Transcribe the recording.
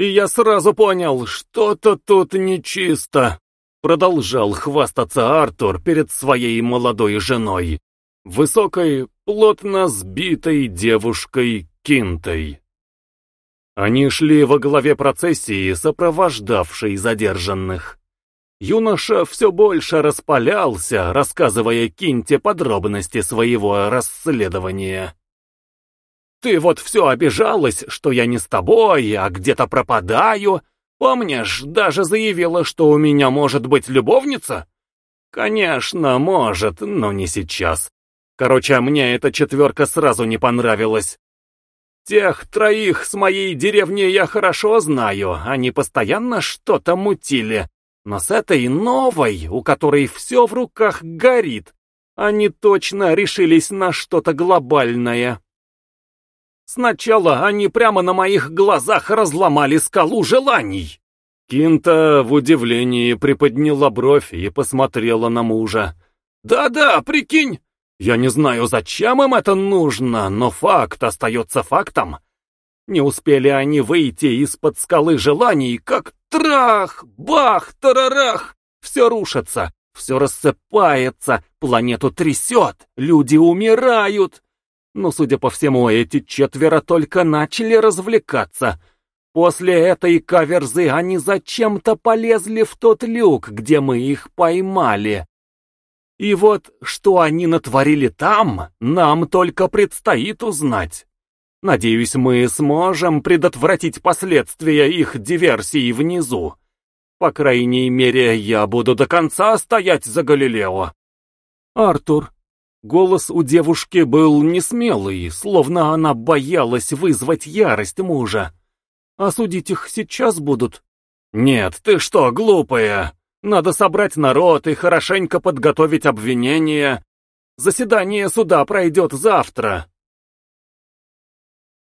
и я сразу понял, что-то тут нечисто. Продолжал хвастаться Артур перед своей молодой женой, высокой, плотно сбитой девушкой Кинтой. Они шли во главе процессии, сопровождавшей задержанных. Юноша все больше распалялся, рассказывая Кинте подробности своего расследования. «Ты вот все обижалась, что я не с тобой, а где-то пропадаю. Помнишь, даже заявила, что у меня может быть любовница?» «Конечно, может, но не сейчас. Короче, мне эта четверка сразу не понравилась. Тех троих с моей деревни я хорошо знаю, они постоянно что-то мутили. Но с этой новой, у которой все в руках горит, они точно решились на что-то глобальное. Сначала они прямо на моих глазах разломали скалу желаний. Кинта в удивлении приподняла бровь и посмотрела на мужа. «Да-да, прикинь, я не знаю, зачем им это нужно, но факт остается фактом. Не успели они выйти из-под скалы желаний, как трах, бах, тарарах, все рушится, все рассыпается, планету трясет, люди умирают. Но, судя по всему, эти четверо только начали развлекаться. После этой каверзы они зачем-то полезли в тот люк, где мы их поймали. И вот, что они натворили там, нам только предстоит узнать. Надеюсь, мы сможем предотвратить последствия их диверсии внизу. По крайней мере, я буду до конца стоять за Галилео. Артур. Голос у девушки был несмелый, словно она боялась вызвать ярость мужа. Осудить их сейчас будут? Нет, ты что, глупая? Надо собрать народ и хорошенько подготовить обвинение. Заседание суда пройдет завтра.